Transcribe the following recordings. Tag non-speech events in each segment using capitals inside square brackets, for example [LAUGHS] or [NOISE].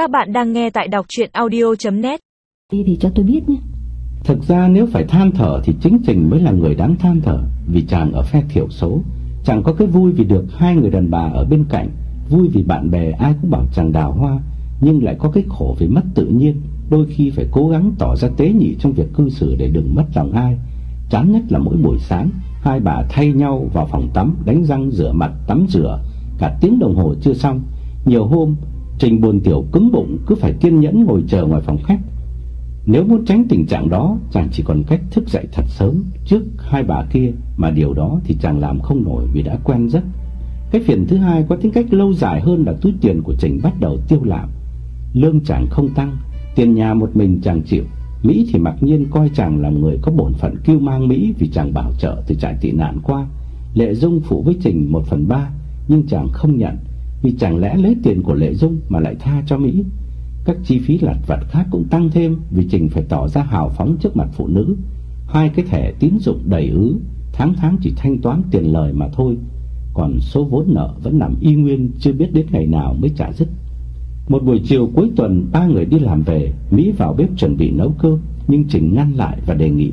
Các bạn đang nghe tại đọc chuyện audio.net Đi thì cho tôi biết nhé. Thực ra nếu phải than thở thì chính Trình mới là người đáng than thở Vì chàng ở phe thiểu số. Chàng có cái vui vì được hai người đàn bà ở bên cạnh Vui vì bạn bè ai cũng bảo chàng đào hoa Nhưng lại có cái khổ vì mất tự nhiên Đôi khi phải cố gắng tỏ ra tế nhị trong việc cư xử để đừng mất lòng ai. Chán nhất là mỗi buổi sáng Hai bà thay nhau vào phòng tắm Đánh răng rửa mặt tắm rửa. Cả tiếng đồng hồ chưa xong Nhiều hôm Trình buồn tiểu cứng bụng, cứ phải kiên nhẫn ngồi chờ ngoài phòng khách. Nếu muốn tránh tình trạng đó, Chàng chỉ còn cách thức dậy thật sớm Trước hai bà kia, Mà điều đó thì chàng làm không nổi vì đã quen rất Cái phiền thứ hai có tính cách lâu dài hơn là túi tiền của Trình bắt đầu tiêu lạm. Lương chàng không tăng, Tiền nhà một mình chàng chịu. Mỹ thì mặc nhiên coi chàng là người có bổn phận kêu mang Mỹ Vì chàng bảo trợ từ trại tị nạn qua. Lệ Dung phụ với Trình một phần ba, Nhưng chàng không nhận. Vì chẳng lẽ lấy tiền của Lệ Dung mà lại tha cho Mỹ? Các chi phí lặt vặt khác cũng tăng thêm Vì Trình phải tỏ ra hào phóng trước mặt phụ nữ. Hai cái thẻ tín dụng đầy ứ, Tháng tháng chỉ thanh toán tiền lời mà thôi. Còn số vốn nợ vẫn nằm y nguyên, Chưa biết đến ngày nào mới trả dứt. Một buổi chiều cuối tuần, ba người đi làm về, Mỹ vào bếp chuẩn bị nấu cơm, Nhưng Trình ngăn lại và đề nghị.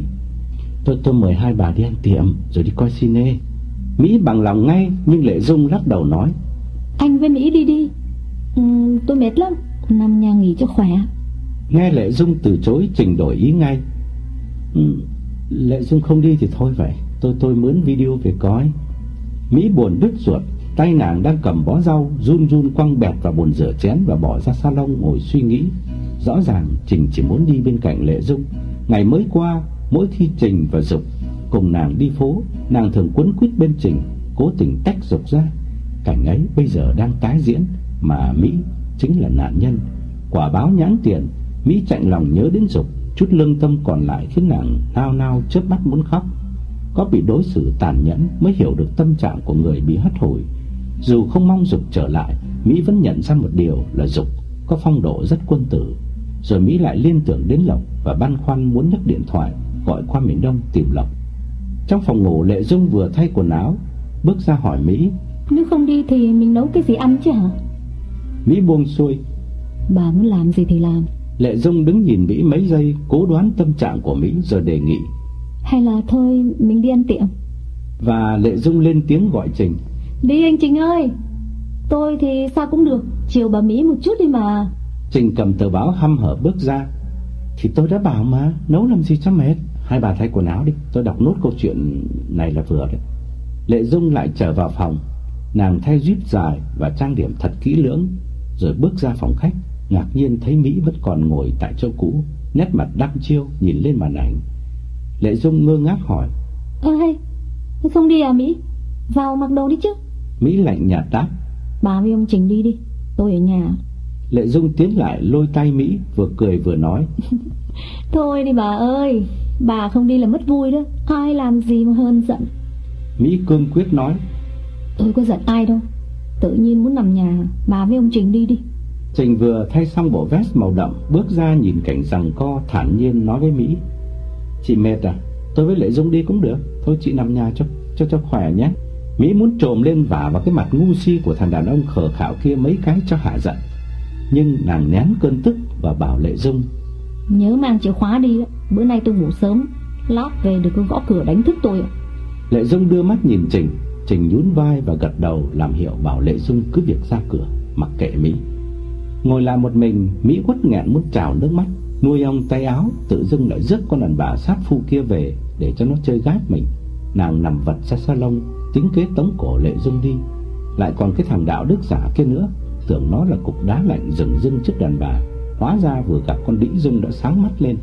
Tôi tôi mời hai bà đi ăn tiệm, Rồi đi coi cine Mỹ bằng lòng ngay, Nhưng Lệ Dung lắc đầu nói anh với Mỹ đi đi. Ừ, Tôi mệt lắm. Nằm nhà nghỉ cho khỏe. Nghe Lệ Dung từ chối Trình đổi ý ngay. Ừ, Lệ Dung không đi thì thôi vậy. Tôi tôi mướn video về coi. Mỹ buồn đứt ruột. Tay nàng đang cầm bó rau Run run quăng bẹt vào bồn rửa chén Và bỏ ra salon ngồi suy nghĩ. Rõ ràng Trình chỉ muốn đi bên cạnh Lệ Dung. Ngày mới qua Mỗi khi Trình và Dục cùng nàng đi phố Nàng thường quấn quýt bên Trình Cố tình tách Dục ra. Cảnh ấy bây giờ đang tái diễn Mà Mỹ chính là nạn nhân Quả báo nhãn tiền Mỹ chạy lòng nhớ đến Dục Chút lương tâm còn lại khiến nàng nao nao chớp mắt muốn khóc Có bị đối xử tàn nhẫn Mới hiểu được tâm trạng của người bị hất hủi dù không mong Dục trở lại, Mỹ vẫn nhận ra một điều là Dục có phong độ rất quân tử. Rồi Mỹ lại liên tưởng đến Lộc và băn khoăn muốn nhấc điện thoại gọi qua miền Đông tìm Lộc. Trong phòng ngủ Lệ Dung vừa thay quần áo, bước ra hỏi Mỹ: nếu không đi thì mình nấu cái gì ăn chứ hả? Mỹ buông xuôi: Bà muốn làm gì thì làm. Lệ Dung đứng nhìn Mỹ mấy giây, cố đoán tâm trạng của Mỹ rồi đề nghị: Hay là thôi mình đi ăn tiệm. Và Lệ Dung lên tiếng gọi Trình: Đi anh Trình ơi! Tôi thì sao cũng được Chiều bà Mỹ một chút đi mà. Trình cầm tờ báo hăm hở bước ra. Thì tôi đã bảo mà Nấu làm gì cho mệt. Hai bà thay quần áo đi Tôi đọc nốt câu chuyện này là vừa đấy. Lệ Dung lại trở vào phòng Nàng thay jeep dài và trang điểm thật kỹ lưỡng Rồi bước ra phòng khách Ngạc nhiên thấy Mỹ vẫn còn ngồi tại chỗ cũ Nét mặt đăm chiêu nhìn lên màn ảnh. Lệ Dung ngơ ngác hỏi Ơ hay Không đi à Mỹ? Vào mặc đồ đi chứ. Mỹ lạnh nhạt đáp Bà với ông Trình đi đi Tôi ở nhà. Lệ Dung tiến lại lôi tay Mỹ Vừa cười vừa nói [LAUGHS] Thôi đi bà ơi Bà không đi là mất vui đó Ai làm gì mà hơn giận. Mỹ cương quyết nói Tôi có giận ai đâu. Tự nhiên muốn nằm nhà Bà với ông Trình đi đi. Trình vừa thay xong bộ vest màu đậm Bước ra nhìn cảnh rằng co thản nhiên nói với Mỹ. Chị mệt à? Tôi với Lệ Dung đi cũng được. Thôi chị nằm nhà cho cho cho khỏe nhé. Mỹ muốn trồm lên vả vào cái mặt ngu si của thằng đàn ông khờ khảo kia mấy cái cho hạ giận. Nhưng nàng nén cơn tức và bảo Lệ Dung Nhớ mang chìa khóa đi Bữa nay tôi ngủ sớm Lát về được gõ cửa đánh thức tôi Lệ Dung đưa mắt nhìn Trình Trình nhún vai và gật đầu làm hiệu bảo Lệ Dung cứ việc ra cửa, Mặc kệ Mỹ. Ngồi lại một mình, Mỹ quất nghẹn muốn trào nước mắt. Nuôi ông tay áo, Tự dưng lại rước con đàn bà sát phu kia về Để cho nó chơi gái mình. Nàng nằm vật ra salon, Tính kế tống cổ Lệ Dung đi. Lại còn cái thằng đạo đức giả kia nữa, Tưởng nó là cục đá lạnh rừng rưng trước đàn bà. Hóa ra vừa gặp con đĩ Dung đã sáng mắt lên.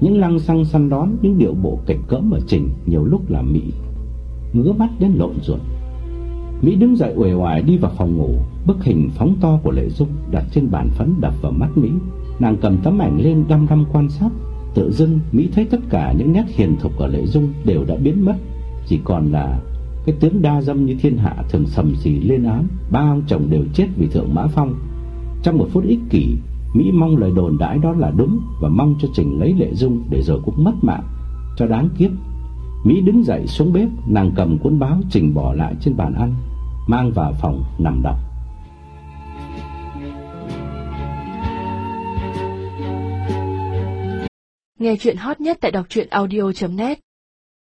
Những lăng xăng săn đón, Những điệu bộ kịch cỡm ở trình Nhiều lúc là Mỹ Ngứa mắt đến lộn ruột. Mỹ đứng dậy uể oải đi vào phòng ngủ, Bức hình phóng to của Lệ Dung Đặt trên bàn phấn đập vào mắt Mỹ. Nàng cầm tấm ảnh lên đăm đăm quan sát, Tự dưng Mỹ thấy tất cả những nét hiền thục của Lệ Dung đều đã biến mất. Chỉ còn là cái tướng đa dâm như thiên hạ thường sầm sì lên án, Ba ông chồng đều chết vì thượng mã phong. Trong một phút ích kỷ, Mỹ mong lời đồn đãi đó là đúng Và mong cho Trình lấy Lệ Dung Để rồi cũng mất mạng. Cho đáng kiếp Mỹ đứng dậy xuống bếp, nàng cầm cuốn báo trình bỏ lại trên bàn ăn, mang vào phòng nằm đọc. Nghe truyện hot nhất tại đọc truyện audio net